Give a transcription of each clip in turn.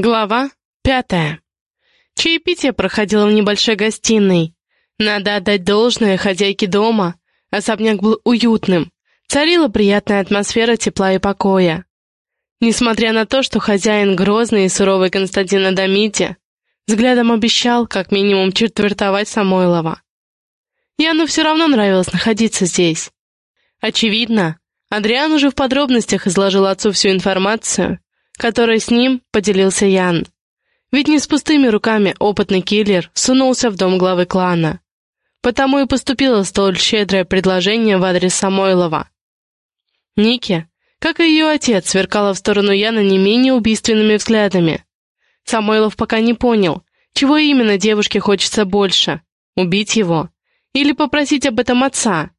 Глава пятая. Чаепитие проходило в небольшой гостиной. Надо отдать должное хозяйке дома. Особняк был уютным. Царила приятная атмосфера тепла и покоя. Несмотря на то, что хозяин грозный и суровый Константин Адамити взглядом обещал как минимум четвертовать Самойлова. Яну все равно нравилось находиться здесь. Очевидно, Адриан уже в подробностях изложил отцу всю информацию, которой с ним поделился Ян. Ведь не с пустыми руками опытный киллер сунулся в дом главы клана. Потому и поступило столь щедрое предложение в адрес Самойлова. Ники, как и ее отец, сверкала в сторону Яна не менее убийственными взглядами. Самойлов пока не понял, чего именно девушке хочется больше — убить его или попросить об этом отца.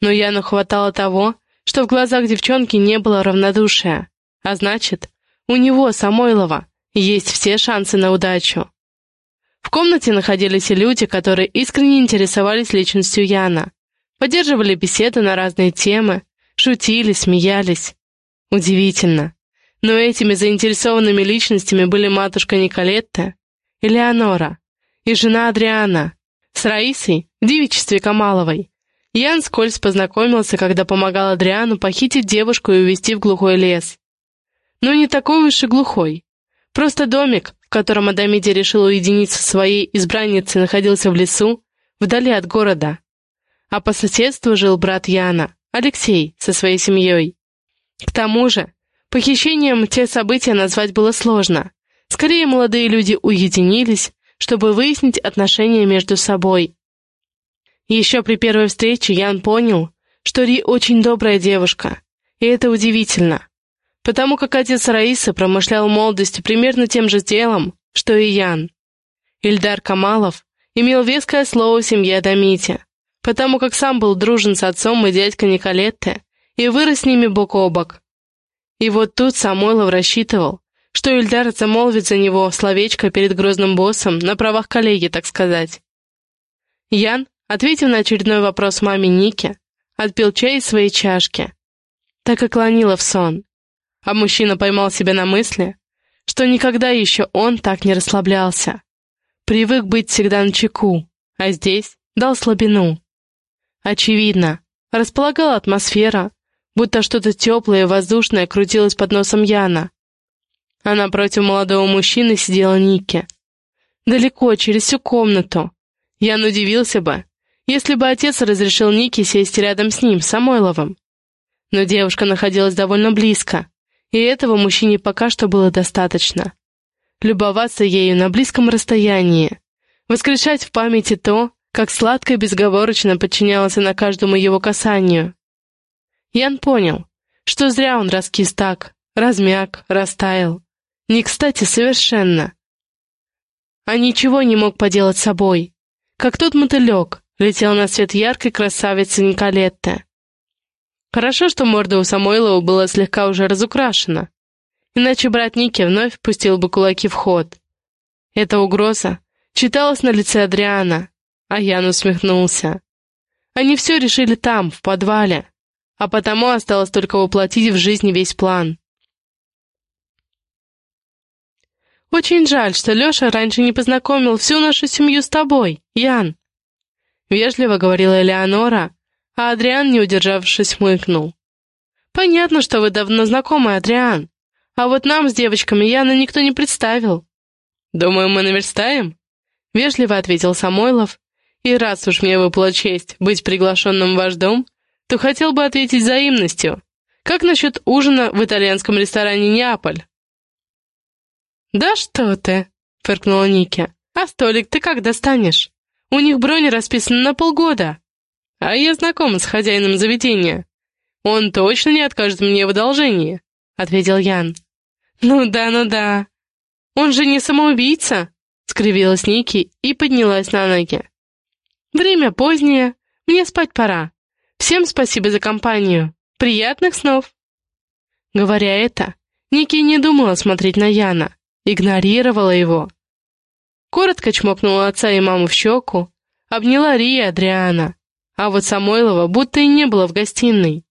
Но Яну хватало того, что в глазах девчонки не было равнодушия, а значит, у него, Самойлова, есть все шансы на удачу. В комнате находились и люди, которые искренне интересовались личностью Яна, поддерживали беседы на разные темы, шутили, смеялись. Удивительно. Но этими заинтересованными личностями были матушка Николетта, Элеонора и жена Адриана. С Раисой, девичестве Камаловой, Ян скользь познакомился, когда помогал Адриану похитить девушку и увезти в глухой лес но не такой уж и глухой. Просто домик, в котором Адамиди решил уединиться со своей избранницей, находился в лесу, вдали от города. А по соседству жил брат Яна, Алексей, со своей семьей. К тому же, похищением те события назвать было сложно. Скорее, молодые люди уединились, чтобы выяснить отношения между собой. Еще при первой встрече Ян понял, что Ри очень добрая девушка, и это удивительно потому как отец Раисы промышлял в молодости примерно тем же делом, что и Ян. Ильдар Камалов имел веское слово в семье Адамите, потому как сам был дружен с отцом и дядькой Николетте и вырос с ними бок о бок. И вот тут Самойлов рассчитывал, что Ильдар замолвит за него словечко перед грозным боссом на правах коллеги, так сказать. Ян, ответив на очередной вопрос маме Нике, отпил чай из своей чашки. Так и клонила в сон а мужчина поймал себя на мысли, что никогда еще он так не расслаблялся. Привык быть всегда на чеку, а здесь дал слабину. Очевидно, располагала атмосфера, будто что-то теплое и воздушное крутилось под носом Яна. А напротив молодого мужчины сидела Ники. Далеко, через всю комнату. Ян удивился бы, если бы отец разрешил Нике сесть рядом с ним, Самойловым. Но девушка находилась довольно близко, и этого мужчине пока что было достаточно. Любоваться ею на близком расстоянии, воскрешать в памяти то, как сладко и безговорочно подчинялась она каждому его касанию. Ян понял, что зря он раскис так, размяк, растаял. Не кстати совершенно. А ничего не мог поделать с собой. Как тот мотылек, летел на свет яркой красавицы Николетты. Хорошо, что морда у Самойлова была слегка уже разукрашена. Иначе брат Ники вновь пустил бы кулаки в ход. Эта угроза читалась на лице Адриана, а Ян усмехнулся. Они все решили там, в подвале, а потому осталось только воплотить в жизнь весь план. «Очень жаль, что Леша раньше не познакомил всю нашу семью с тобой, Ян», — вежливо говорила Элеонора, а Адриан, не удержавшись, мыкнул. «Понятно, что вы давно знакомы, Адриан. А вот нам с девочками Яна никто не представил». «Думаю, мы наверстаем?» — вежливо ответил Самойлов. «И раз уж мне выпала честь быть приглашенным в ваш дом, то хотел бы ответить взаимностью. Как насчет ужина в итальянском ресторане «Неаполь»?» «Да что ты!» — фыркнула Ники. «А столик ты как достанешь? У них бронь расписана на полгода». А я знаком с хозяином заведения. Он точно не откажет мне в одолжении», — ответил Ян. «Ну да, ну да. Он же не самоубийца», — скривилась Ники и поднялась на ноги. «Время позднее, мне спать пора. Всем спасибо за компанию. Приятных снов!» Говоря это, Ники не думала смотреть на Яна, игнорировала его. Коротко чмокнула отца и маму в щеку, обняла Ри и Адриана, а вот Самойлова будто и не было в гостиной.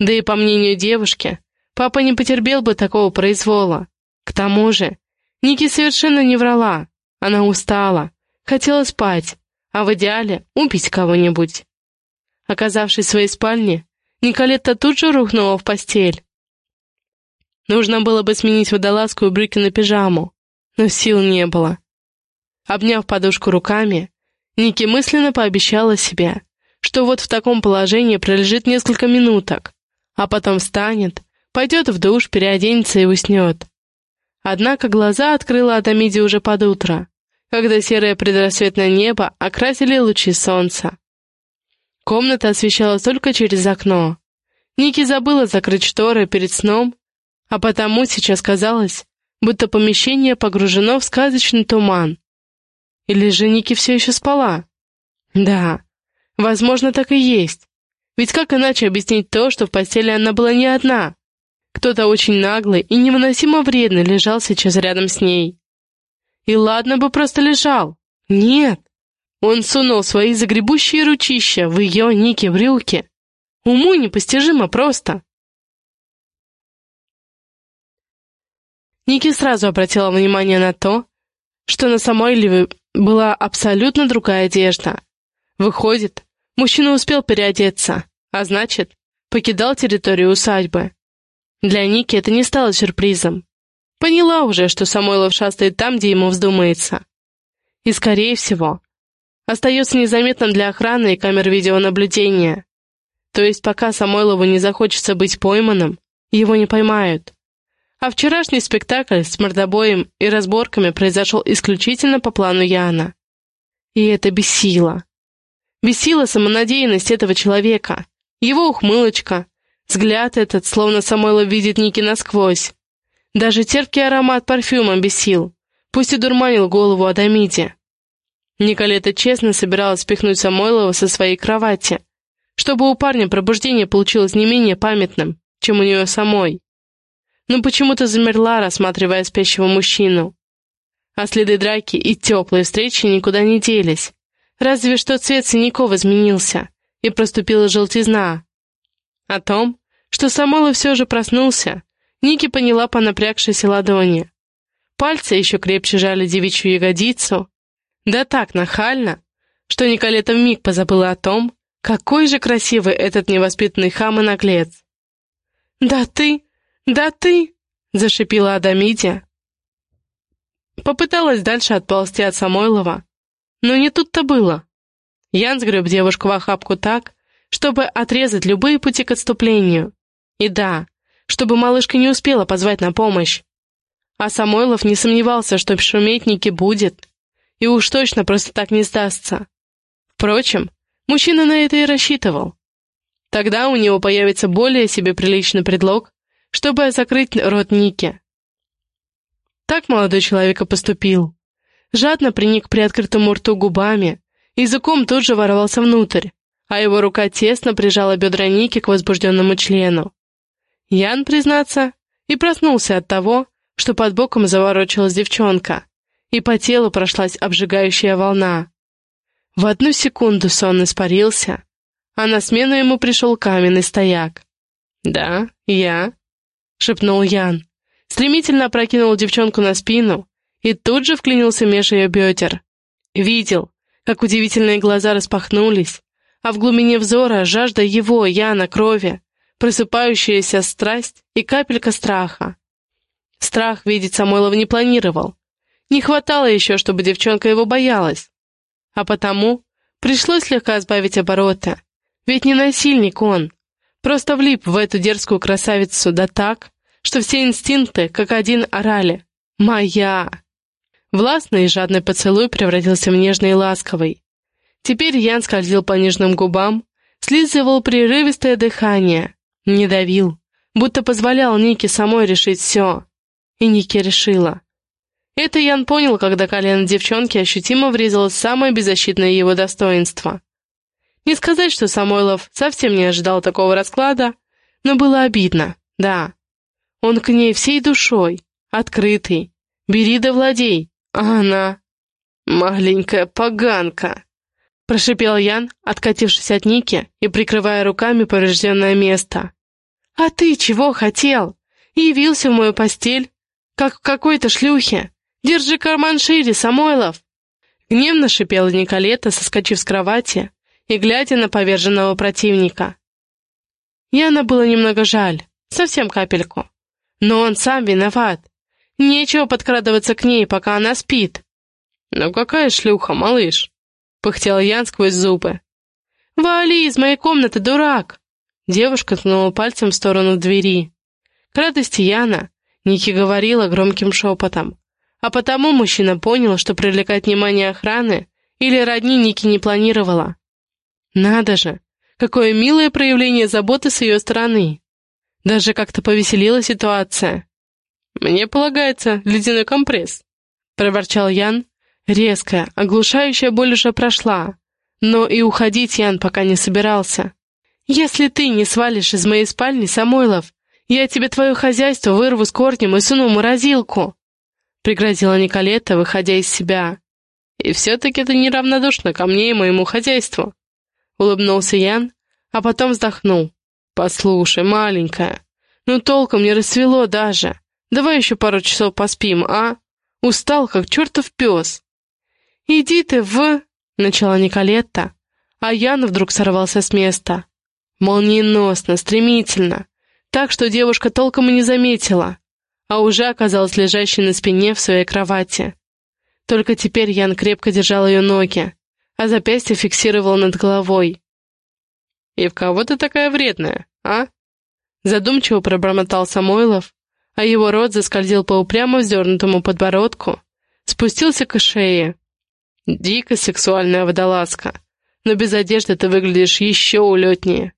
Да и по мнению девушки, папа не потерпел бы такого произвола. К тому же, Ники совершенно не врала. Она устала, хотела спать, а в идеале убить кого-нибудь. Оказавшись в своей спальне, Николетта тут же рухнула в постель. Нужно было бы сменить водолазку и брюки на пижаму, но сил не было. Обняв подушку руками, Ники мысленно пообещала себе, что вот в таком положении пролежит несколько минуток, а потом встанет, пойдет в душ, переоденется и уснет. Однако глаза открыла Адамиди уже под утро, когда серое предрассветное небо окрасили лучи солнца. Комната освещалась только через окно. Ники забыла закрыть шторы перед сном, а потому сейчас казалось, будто помещение погружено в сказочный туман. Или же Ники все еще спала? Да, возможно, так и есть. Ведь как иначе объяснить то, что в постели она была не одна? Кто-то очень наглый и невыносимо вредный лежал сейчас рядом с ней. И ладно бы просто лежал. Нет. Он сунул свои загребущие ручища в ее Ники брюки. Уму непостижимо просто. Ники сразу обратила внимание на то, что на Самойлеве была абсолютно другая одежда. Выходит, мужчина успел переодеться, а значит, покидал территорию усадьбы. Для Ники это не стало сюрпризом. Поняла уже, что Самойлов шастает там, где ему вздумается. И, скорее всего, остается незаметным для охраны и камер видеонаблюдения. То есть пока Самойлову не захочется быть пойманным, его не поймают. А вчерашний спектакль с мордобоем и разборками произошел исключительно по плану Яна. И это бесило. Бесила самонадеянность этого человека, его ухмылочка, взгляд этот, словно Самойлов видит Ники насквозь. Даже терпкий аромат парфюма бесил, пусть и дурманил голову Адамиде. Николета честно собиралась спихнуть Самойлова со своей кровати, чтобы у парня пробуждение получилось не менее памятным, чем у нее самой но почему-то замерла, рассматривая спящего мужчину. А следы драки и теплые встречи никуда не делись. Разве что цвет синяков изменился, и проступила желтизна. О том, что Самойлов все же проснулся, Ники поняла по напрягшейся ладони. Пальцы еще крепче жали девичью ягодицу. Да так нахально, что Николета вмиг позабыла о том, какой же красивый этот невоспитанный хам и наглец. «Да ты...» «Да ты!» — зашипела Адамидия. Попыталась дальше отползти от Самойлова, но не тут-то было. Ян сгреб девушку в охапку так, чтобы отрезать любые пути к отступлению. И да, чтобы малышка не успела позвать на помощь. А Самойлов не сомневался, что шуметь Ники будет, и уж точно просто так не сдастся. Впрочем, мужчина на это и рассчитывал. Тогда у него появится более себе приличный предлог чтобы закрыть рот Ники. Так молодой человек и поступил. Жадно приник при открытом рту губами, языком тут же ворвался внутрь, а его рука тесно прижала бедра Ники к возбужденному члену. Ян, признаться, и проснулся от того, что под боком заворочилась девчонка, и по телу прошлась обжигающая волна. В одну секунду сон испарился, а на смену ему пришел каменный стояк. «Да, я», — шепнул Ян. Стремительно опрокинул девчонку на спину и тут же вклинился меж ее бедер. Видел, как удивительные глаза распахнулись, а в глубине взора жажда его, Яна, крови, просыпающаяся страсть и капелька страха. Страх видеть Самойлов не планировал. Не хватало еще, чтобы девчонка его боялась. А потому пришлось слегка сбавить обороты. Ведь не насильник он, Просто влип в эту дерзкую красавицу да так, что все инстинкты, как один, орали «Моя!». Властный и жадный поцелуй превратился в нежный и ласковый. Теперь Ян скользил по нежным губам, слизывал прерывистое дыхание, не давил, будто позволял Нике самой решить все. И Ники решила. Это Ян понял, когда колено девчонки ощутимо врезалось в самое беззащитное его достоинство. Не сказать, что Самойлов совсем не ожидал такого расклада, но было обидно, да. Он к ней всей душой, открытый, бери да владей, а она... «Маленькая поганка!» Прошипел Ян, откатившись от Ники и прикрывая руками поврежденное место. «А ты чего хотел? Явился в мою постель, как в какой-то шлюхе. Держи карман шире, Самойлов!» Гневно шипела Николета, соскочив с кровати и глядя на поверженного противника. Яна было немного жаль, совсем капельку. Но он сам виноват. Нечего подкрадываться к ней, пока она спит. «Ну какая шлюха, малыш?» — пыхтел Ян сквозь зубы. «Вали из моей комнаты, дурак!» Девушка ткнула пальцем в сторону двери. К радости Яна Ники говорила громким шепотом. А потому мужчина понял, что привлекать внимание охраны или родни Ники не планировала. Надо же, какое милое проявление заботы с ее стороны. Даже как-то повеселила ситуация. «Мне полагается ледяной компресс», — проворчал Ян. Резкая, оглушающая боль уже прошла, но и уходить Ян пока не собирался. «Если ты не свалишь из моей спальни, Самойлов, я тебе твое хозяйство вырву с корнем и суну в морозилку!» пригрозила Николета, выходя из себя. «И все-таки ты неравнодушна ко мне и моему хозяйству», — улыбнулся Ян, а потом вздохнул. «Послушай, маленькая, ну толком не рассвело даже. Давай еще пару часов поспим, а? Устал, как чертов пес». «Иди ты в...» — начала Николетта, а Ян вдруг сорвался с места. Молниеносно, стремительно, так что девушка толком и не заметила, а уже оказалась лежащей на спине в своей кровати. Только теперь Ян крепко держал ее ноги, а запястье фиксировал над головой. «И в кого ты такая вредная, а?» Задумчиво пробормотал Самойлов, а его рот заскользил по упрямо вздернутому подбородку, спустился к шее. «Дико сексуальная водолазка, но без одежды ты выглядишь еще улетнее».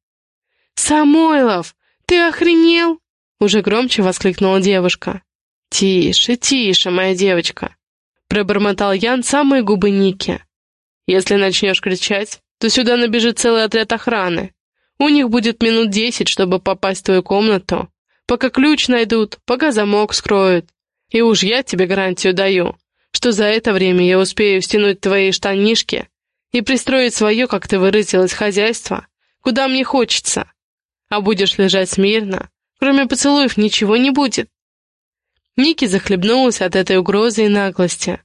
«Самойлов, ты охренел?» Уже громче воскликнула девушка. «Тише, тише, моя девочка!» Пробормотал Ян самые губы Ники. «Если начнешь кричать, то сюда набежит целый отряд охраны. У них будет минут десять, чтобы попасть в твою комнату, пока ключ найдут, пока замок скроют. И уж я тебе гарантию даю, что за это время я успею стянуть твои штанишки и пристроить свое, как ты выразилась, хозяйство, куда мне хочется. А будешь лежать смирно, Кроме поцелуев ничего не будет. Ники захлебнулась от этой угрозы и наглости.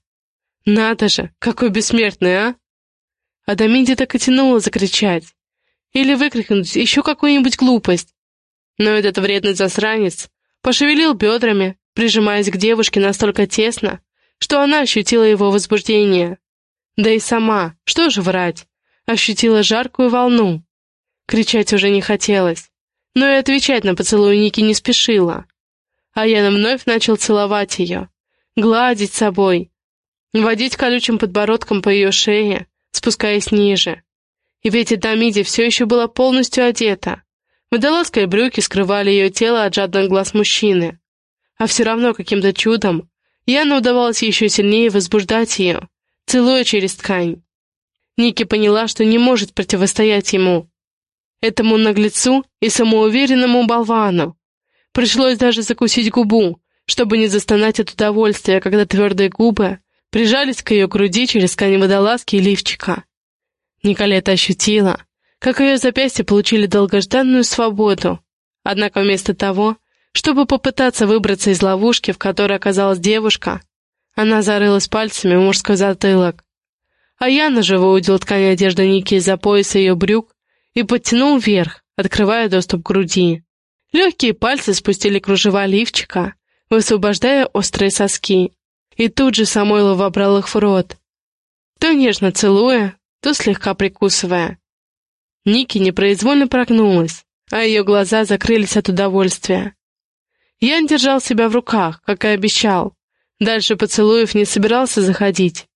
«Надо же, какой бессмертный, а!» Адамиди так и тянула закричать. Или выкрикнуть еще какую-нибудь глупость. Но этот вредный засранец пошевелил бедрами, прижимаясь к девушке настолько тесно, что она ощутила его возбуждение. Да и сама, что же врать, ощутила жаркую волну. Кричать уже не хотелось но и отвечать на поцелуй Ники не спешила. А я вновь начал целовать ее, гладить собой, водить колючим подбородком по ее шее, спускаясь ниже. И ведь Эдамиди все еще была полностью одета. Водолазка и брюки скрывали ее тело от жадных глаз мужчины. А все равно каким-то чудом Яна удавалось еще сильнее возбуждать ее, целуя через ткань. Ники поняла, что не может противостоять ему, этому наглецу и самоуверенному болвану. Пришлось даже закусить губу, чтобы не застонать от удовольствия, когда твердые губы прижались к ее груди через ткань водолазки и лифчика. Николета ощутила, как ее запястья получили долгожданную свободу, однако вместо того, чтобы попытаться выбраться из ловушки, в которой оказалась девушка, она зарылась пальцами в мужской затылок. А Яна же выудил ткань одежды Ники из-за пояса ее брюк и подтянул вверх, открывая доступ к груди. Легкие пальцы спустили кружева лифчика, высвобождая острые соски. И тут же Самойлов вобрал их в рот, то нежно целуя, то слегка прикусывая. Ники непроизвольно прогнулась, а ее глаза закрылись от удовольствия. Ян держал себя в руках, как и обещал. Дальше поцелуев не собирался заходить.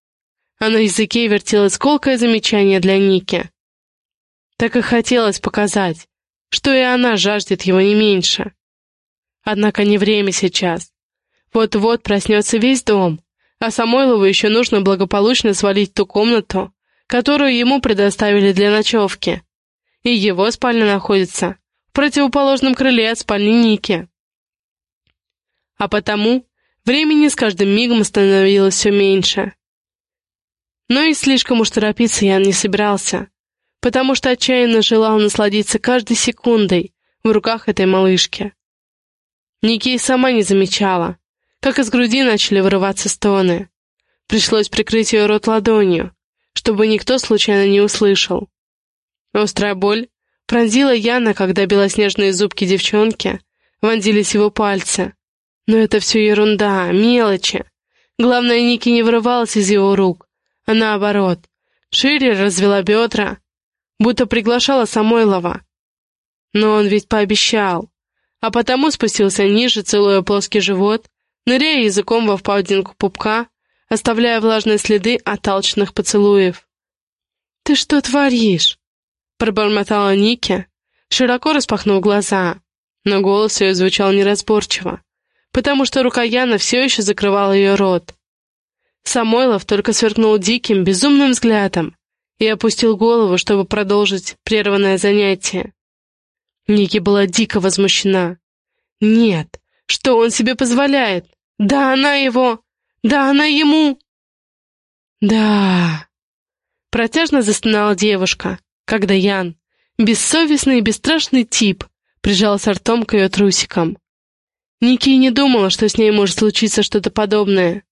А на языке вертелось колкое замечание для Ники. Так и хотелось показать, что и она жаждет его не меньше. Однако не время сейчас. Вот-вот проснется весь дом, а Самойлову еще нужно благополучно свалить ту комнату, которую ему предоставили для ночевки. И его спальня находится в противоположном крыле от спальни Ники. А потому времени с каждым мигом становилось все меньше. Но и слишком уж торопиться я не собирался потому что отчаянно желал насладиться каждой секундой в руках этой малышки. Ники сама не замечала, как из груди начали вырываться стоны. Пришлось прикрыть ее рот ладонью, чтобы никто случайно не услышал. Острая боль пронзила Яна, когда белоснежные зубки девчонки вонзились его пальцы. Но это все ерунда, мелочи. Главное, Ники не вырывалась из его рук, а наоборот, шире развела бедра, будто приглашала Самойлова. Но он ведь пообещал, а потому спустился ниже, целуя плоский живот, ныряя языком во впадинку пупка, оставляя влажные следы от толчных поцелуев. «Ты что творишь?» — пробормотала Ники, широко распахнув глаза, но голос ее звучал неразборчиво, потому что рука Яна все еще закрывала ее рот. Самойлов только сверкнул диким, безумным взглядом и опустил голову, чтобы продолжить прерванное занятие. Ники была дико возмущена. «Нет, что он себе позволяет? Да она его! Да она ему!» «Да...» Протяжно застонала девушка, когда Ян, бессовестный и бесстрашный тип, прижался ртом к ее трусикам. Ники не думала, что с ней может случиться что-то подобное,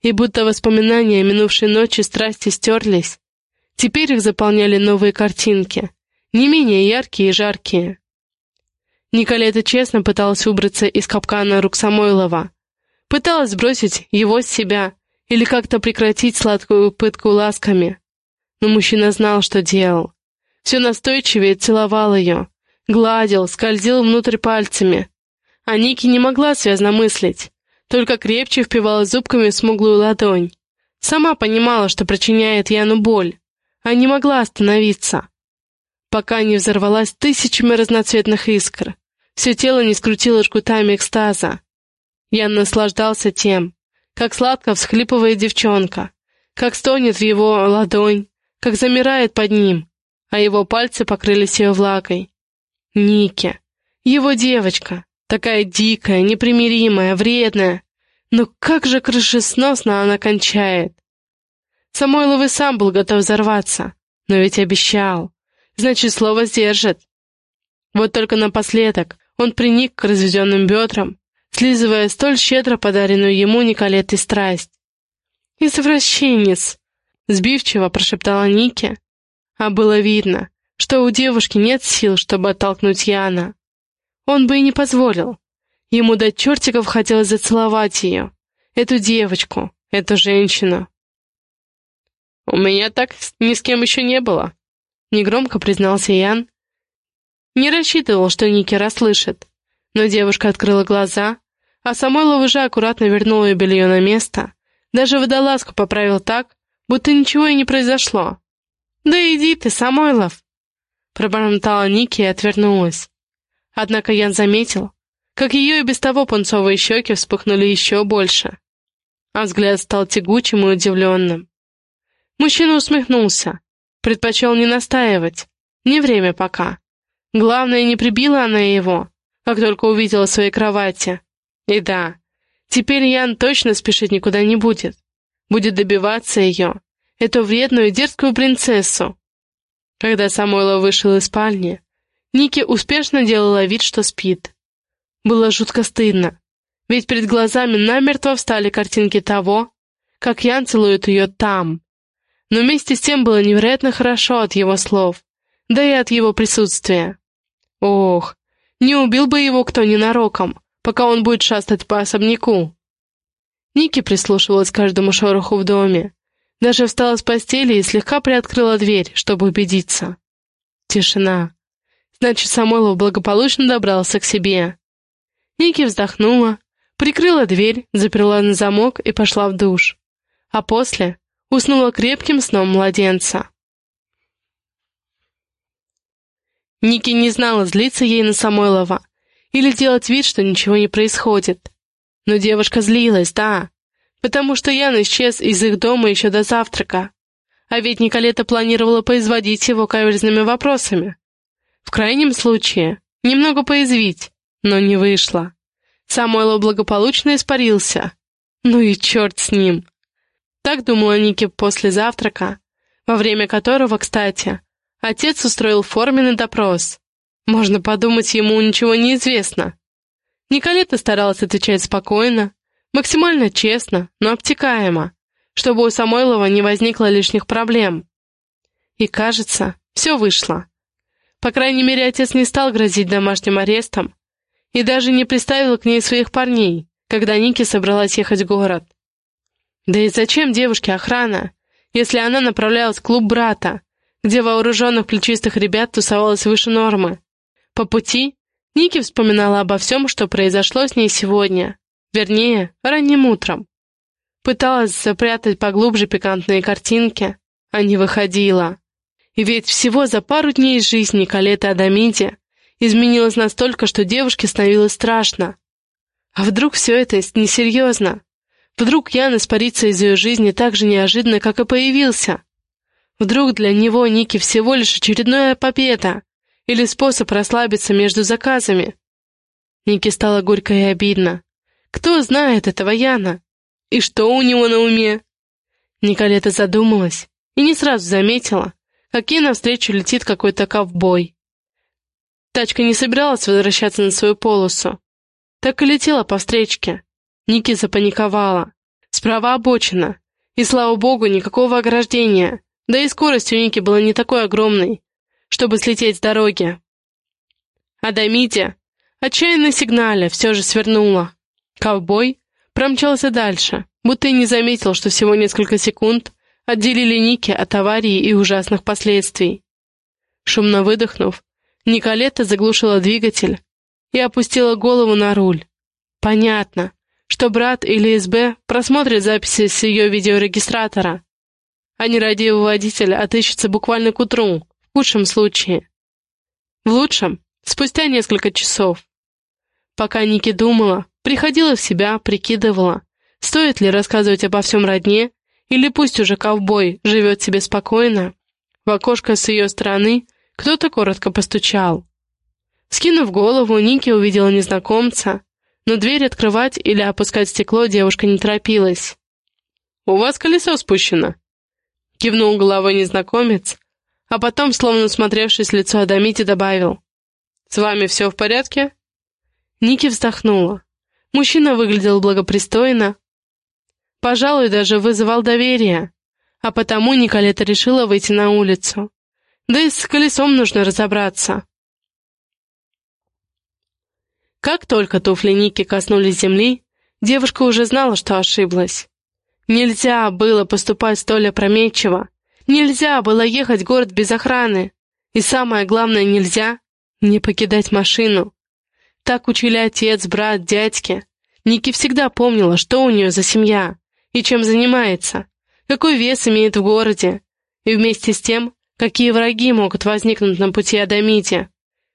и будто воспоминания минувшей ночи страсти стерлись, теперь их заполняли новые картинки, не менее яркие и жаркие. Николета честно пыталась выбраться из капкана рук Самойлова, пыталась сбросить его с себя или как-то прекратить сладкую пытку ласками. Но мужчина знал, что делал. Все настойчивее целовал ее, гладил, скользил внутрь пальцами. А Ники не могла связно мыслить, только крепче впивалась зубками в смуглую ладонь. Сама понимала, что причиняет Яну боль, а не могла остановиться. Пока не взорвалась тысячами разноцветных искр, все тело не скрутило жгутами экстаза. Ян наслаждался тем, как сладко всхлипывает девчонка, как стонет в его ладонь, как замирает под ним, а его пальцы покрылись ее влагой. Ники, его девочка, такая дикая, непримиримая, вредная. Но как же крышесносно она кончает. Самойлов и сам был готов взорваться, но ведь обещал. Значит, слово сдержит. Вот только напоследок он приник к разведенным бедрам, слизывая столь щедро подаренную ему Николетой страсть. «Извращенец!» — сбивчиво прошептала Ники, а было видно, что у девушки нет сил, чтобы оттолкнуть Яна. Он бы и не позволил. Ему до чертиков хотелось зацеловать ее, эту девочку, эту женщину. «У меня так ни с кем еще не было», — негромко признался Ян. Не рассчитывал, что Ники расслышит, но девушка открыла глаза, а Самойлов уже аккуратно вернул ее белье на место, даже водолазку поправил так, будто ничего и не произошло. «Да иди ты, Самойлов!» Пробормотала Ники и отвернулась. Однако Ян заметил, как ее и без того пунцовые щеки вспыхнули еще больше, а взгляд стал тягучим и удивленным. Мужчина усмехнулся, предпочел не настаивать, не время пока. Главное, не прибила она его, как только увидела в своей кровати. И да, теперь Ян точно спешить никуда не будет. Будет добиваться ее, эту вредную дерзкую принцессу. Когда Самойлов вышел из спальни, Ники успешно делала вид, что спит. Было жутко стыдно, ведь перед глазами намертво встали картинки того, как Ян целует ее там. Но вместе с тем было невероятно хорошо от его слов, да и от его присутствия. Ох, не убил бы его кто ненароком, пока он будет шастать по особняку. Ники прислушивалась к каждому шороху в доме, даже встала с постели и слегка приоткрыла дверь, чтобы убедиться. Тишина. Значит, Самойлов благополучно добрался к себе. Ники вздохнула, прикрыла дверь, заперла на замок и пошла в душ. А после уснула крепким сном младенца. Ники не знала, злиться ей на Самойлова или делать вид, что ничего не происходит. Но девушка злилась, да, потому что Ян исчез из их дома еще до завтрака. А ведь Николета планировала поизводить его каверзными вопросами. В крайнем случае, немного поязвить, но не вышло. Самойлов благополучно испарился. Ну и черт с ним. Так думала Ники после завтрака, во время которого, кстати, отец устроил форменный допрос. Можно подумать, ему ничего не известно. Николета старалась отвечать спокойно, Максимально честно, но обтекаемо, чтобы у Самойлова не возникло лишних проблем. И кажется, все вышло. По крайней мере, отец не стал грозить домашним арестом и даже не приставил к ней своих парней, когда Ники собралась ехать в город. Да и зачем девушке охрана, если она направлялась в клуб брата, где вооруженных плечистых ребят тусовалось выше нормы? По пути Ники вспоминала обо всем, что произошло с ней сегодня, вернее, ранним утром. Пыталась запрятать поглубже пикантные картинки, а не выходила. И ведь всего за пару дней жизни Калеты Адамиди изменилась настолько, что девушке становилось страшно. А вдруг все это несерьезно? Вдруг Ян испарится из ее жизни так же неожиданно, как и появился? Вдруг для него Ники всего лишь очередная победа или способ расслабиться между заказами? Нике стало горько и обидно. Кто знает этого Яна? И что у него на уме? Николета задумалась и не сразу заметила, как ей навстречу летит какой-то ковбой. Тачка не собиралась возвращаться на свою полосу. Так и летела по встречке. Ники запаниковала. Справа обочина. И, слава богу, никакого ограждения. Да и скорость у Ники была не такой огромной, чтобы слететь с дороги. А Дамите, отчаянно сигналя, все же свернула. Ковбой промчался дальше, будто и не заметил, что всего несколько секунд отделили Ники от аварии и ужасных последствий. Шумно выдохнув, Николета заглушила двигатель и опустила голову на руль. Понятно, что брат или СБ просмотрит записи с ее видеорегистратора, а нерадивый водитель отыщется буквально к утру, в худшем случае. В лучшем — спустя несколько часов. Пока Ники думала, приходила в себя, прикидывала, стоит ли рассказывать обо всем родне или пусть уже ковбой живет себе спокойно. В окошко с ее стороны кто-то коротко постучал. Скинув голову, Ники увидела незнакомца, но дверь открывать или опускать стекло девушка не торопилась. «У вас колесо спущено», — кивнул головой незнакомец, а потом, словно смотревшись лицо Адамити, добавил. «С вами все в порядке?» Ники вздохнула. Мужчина выглядел благопристойно, Пожалуй, даже вызывал доверие. А потому Николета решила выйти на улицу. Да и с колесом нужно разобраться. Как только туфли Ники коснулись земли, девушка уже знала, что ошиблась. Нельзя было поступать столь опрометчиво. Нельзя было ехать в город без охраны. И самое главное, нельзя не покидать машину. Так учили отец, брат, дядьки. Ники всегда помнила, что у нее за семья и чем занимается, какой вес имеет в городе, и вместе с тем, какие враги могут возникнуть на пути Адамите,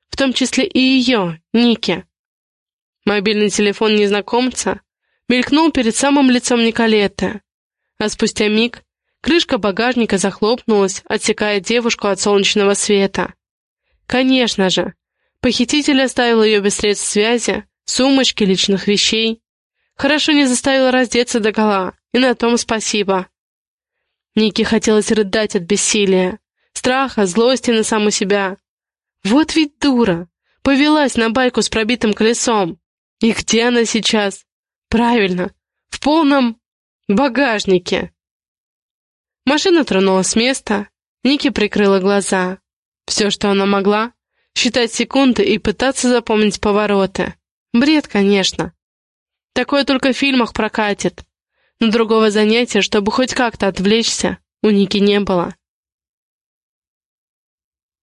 в том числе и ее, Ники. Мобильный телефон незнакомца мелькнул перед самым лицом Николеты, а спустя миг крышка багажника захлопнулась, отсекая девушку от солнечного света. Конечно же, похититель оставил ее без средств связи, сумочки, личных вещей. Хорошо не заставил раздеться догола, и на том спасибо. Нике хотелось рыдать от бессилия, страха, злости на саму себя. Вот ведь дура! Повелась на байку с пробитым колесом. И где она сейчас? Правильно, в полном багажнике. Машина тронулась с места, Ники прикрыла глаза. Все, что она могла, считать секунды и пытаться запомнить повороты. Бред, конечно. Такое только в фильмах прокатит. Но другого занятия, чтобы хоть как-то отвлечься, у Ники не было.